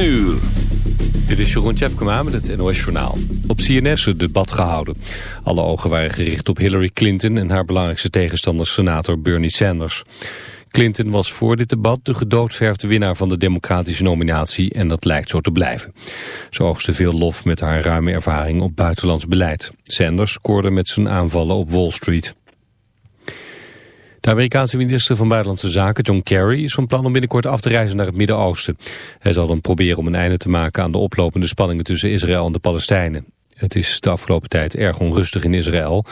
uur. Dit is Jeroen Tjepkema met het NOS Journaal. Op CNS het debat gehouden. Alle ogen waren gericht op Hillary Clinton en haar belangrijkste tegenstander senator Bernie Sanders. Clinton was voor dit debat de gedoodverfde winnaar van de democratische nominatie en dat lijkt zo te blijven. Ze oogste veel lof met haar ruime ervaring op buitenlands beleid. Sanders scoorde met zijn aanvallen op Wall Street. De Amerikaanse minister van Buitenlandse Zaken, John Kerry, is van plan om binnenkort af te reizen naar het Midden-Oosten. Hij zal dan proberen om een einde te maken aan de oplopende spanningen tussen Israël en de Palestijnen. Het is de afgelopen tijd erg onrustig in Israël.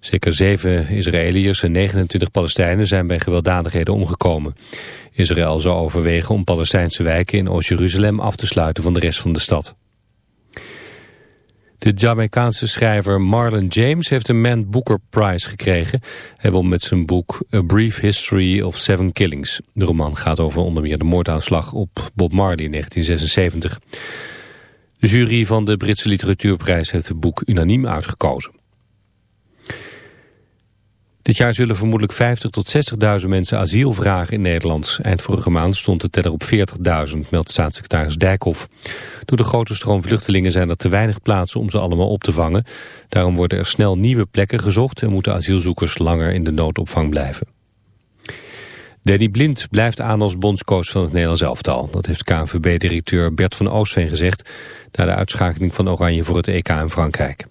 Zeker zeven Israëliërs en 29 Palestijnen zijn bij gewelddadigheden omgekomen. Israël zou overwegen om Palestijnse wijken in Oost-Jeruzalem af te sluiten van de rest van de stad. De Jamaicaanse schrijver Marlon James heeft een Man Booker Prize gekregen. Hij won met zijn boek A Brief History of Seven Killings. De roman gaat over onder meer de moordaanslag op Bob Marley in 1976. De jury van de Britse literatuurprijs heeft het boek unaniem uitgekozen. Dit jaar zullen vermoedelijk 50 tot 60.000 mensen asiel vragen in Nederland. Eind vorige maand stond de teller op 40.000, meldt staatssecretaris Dijkhoff. Door de grote stroom vluchtelingen zijn er te weinig plaatsen om ze allemaal op te vangen. Daarom worden er snel nieuwe plekken gezocht en moeten asielzoekers langer in de noodopvang blijven. Danny Blind blijft aan als bondscoach van het Nederlands elftal. Dat heeft KNVB-directeur Bert van Oostveen gezegd... na de uitschakeling van Oranje voor het EK in Frankrijk.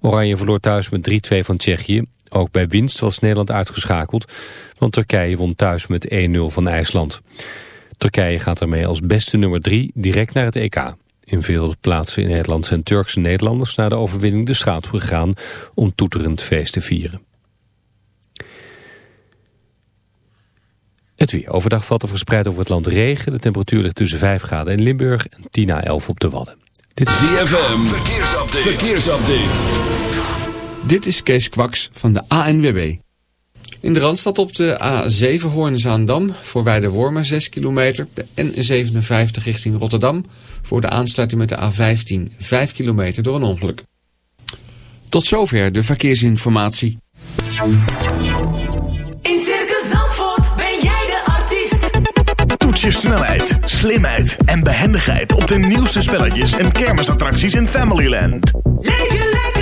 Oranje verloor thuis met 3-2 van Tsjechië. Ook bij winst was Nederland uitgeschakeld, want Turkije won thuis met 1-0 van IJsland. Turkije gaat ermee als beste nummer 3 direct naar het EK. In veel plaatsen in Nederland zijn Turkse Nederlanders na de overwinning de straat gegaan om toeterend feest te vieren. Het weer. Overdag valt er verspreid over het land regen. De temperatuur ligt tussen 5 graden in Limburg en 10 à 11 op de Wadden. Dit is ZFM. Verkeersupdate. Verkeersupdate. Dit is Kees Kwaks van de ANWB. In de Randstad op de A7 Hoorn-Zaandam voor Weidewormen 6 kilometer. De N57 richting Rotterdam voor de aansluiting met de A15 5 kilometer door een ongeluk. Tot zover de verkeersinformatie. In Circus Zandvoort ben jij de artiest. Toets je snelheid, slimheid en behendigheid op de nieuwste spelletjes en kermisattracties in Familyland. Leef je lekker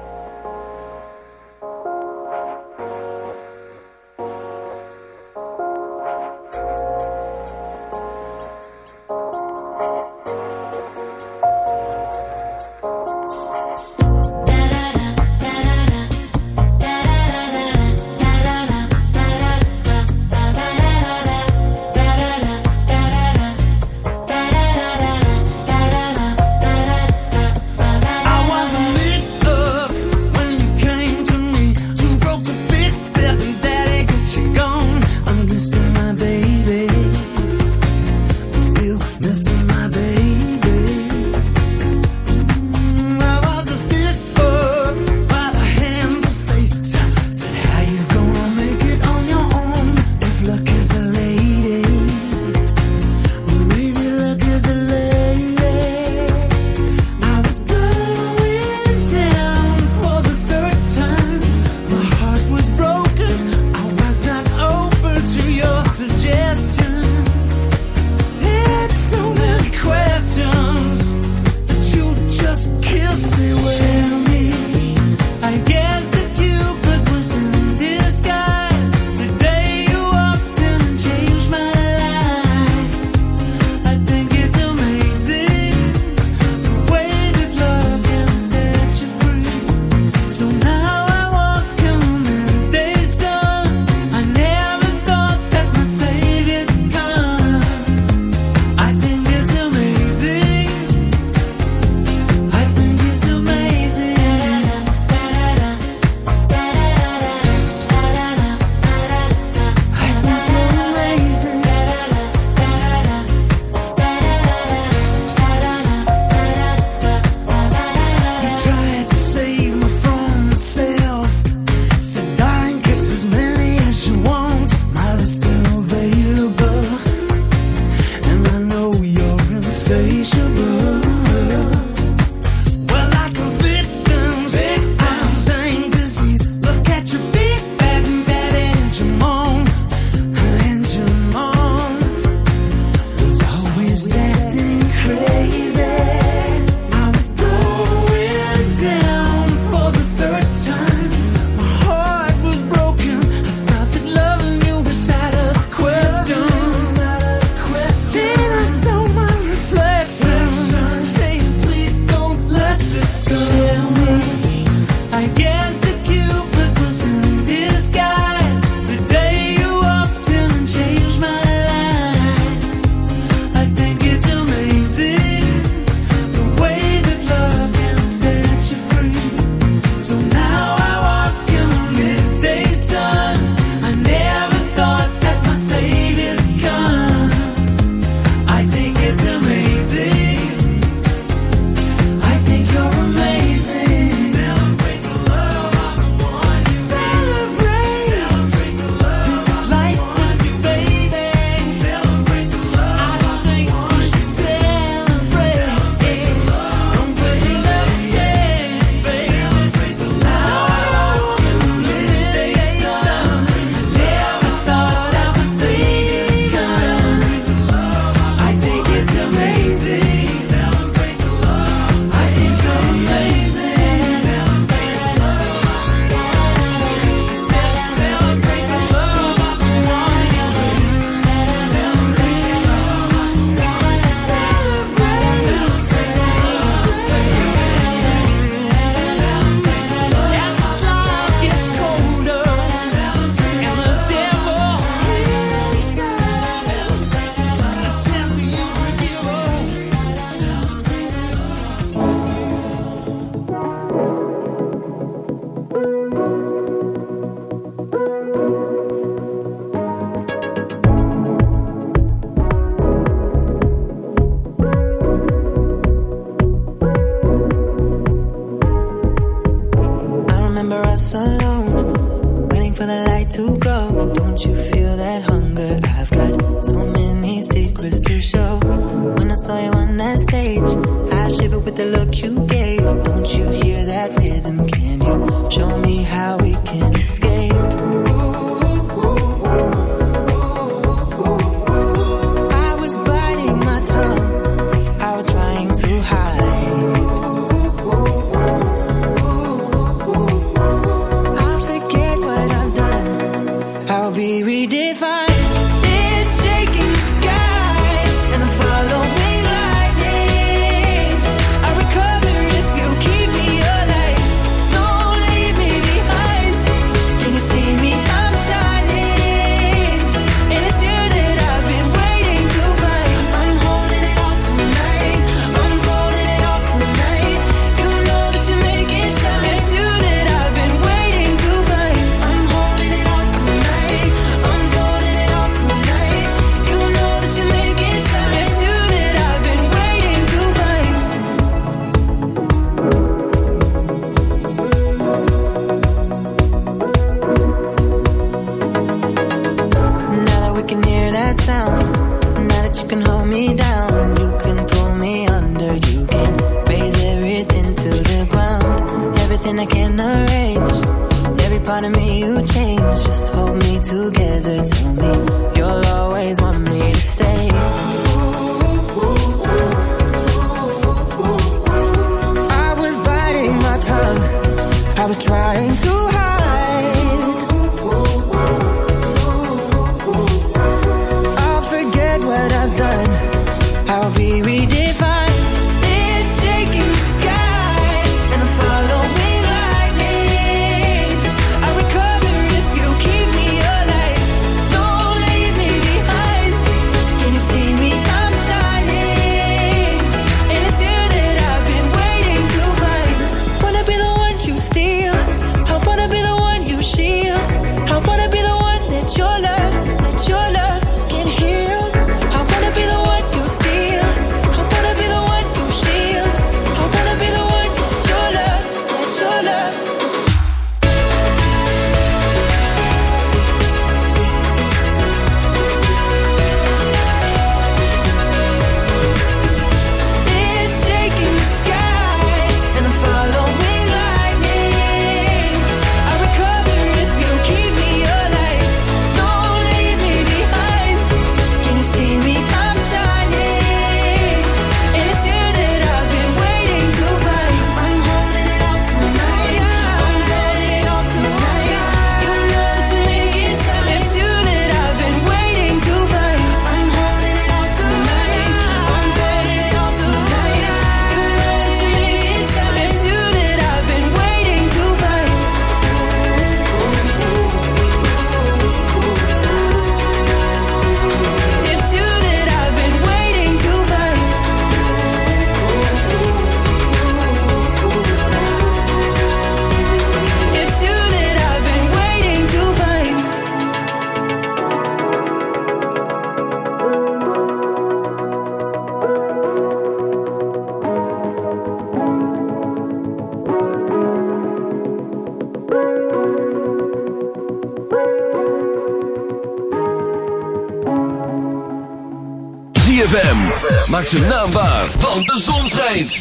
want de zon schijnt.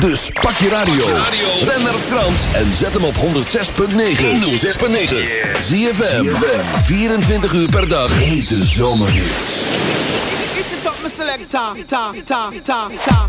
Dus pak je radio. Ben naar Frans en zet hem op 106.9. 106.9. Zie je 24 uur per dag. Hete zomerhit. It's a top selector. Ta, ta, ta, ta.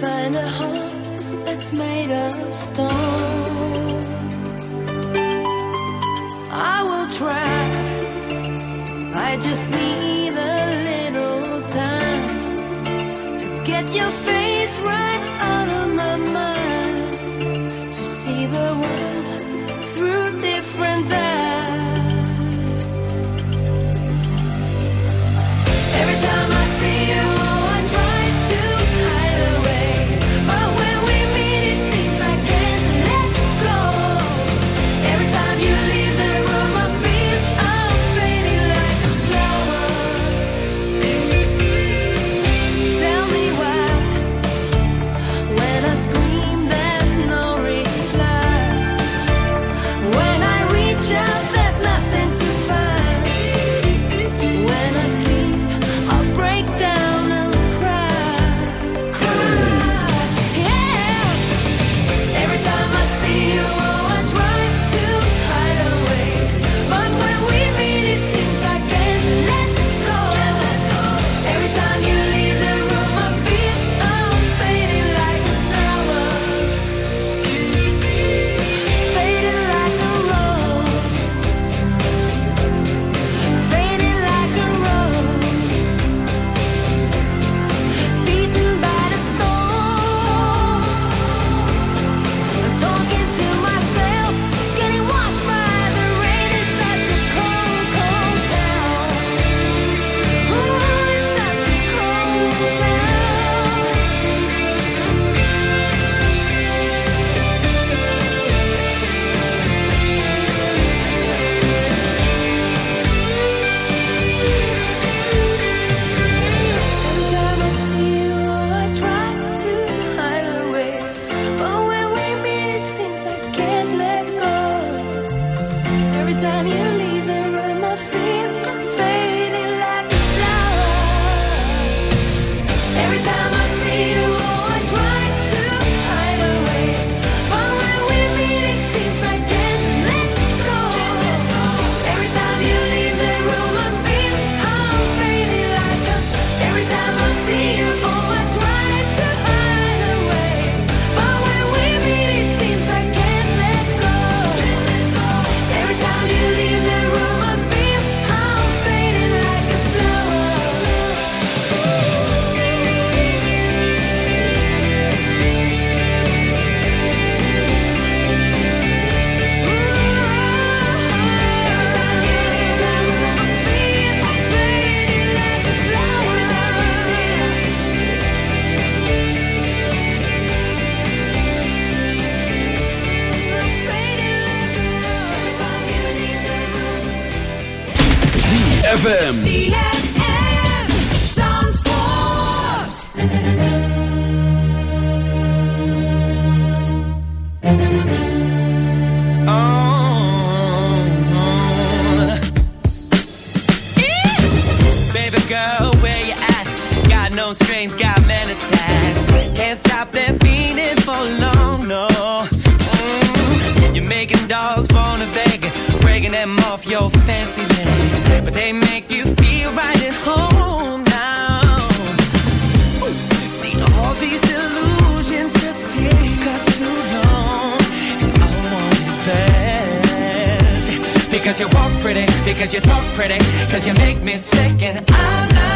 Find a home that's made of stone. Cause you walk pretty, because you talk pretty, cause you make me sick and I'm not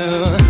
do.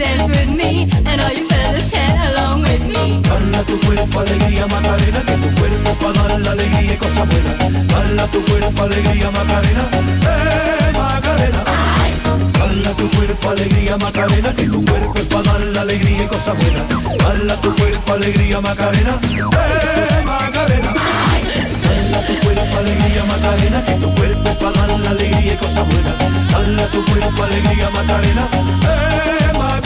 Dance with me, and all you fellas chat along with me. Dale a tu cuerpo alegría Macarena, que tu cuerpo para dar la alegría y cosas buenas. Dale a tu cuerpo alegría Macarena, eh Macarena. Dale a tu cuerpo alegría Macarena, que tu cuerpo es para dar la alegría y cosas buenas. Dale a tu cuerpo alegría Macarena, eh Macarena. Dale a tu cuerpo alegría Macarena, que tu cuerpo para dar la alegría y cosas buenas. Dale a tu cuerpo alegría Macarena, eh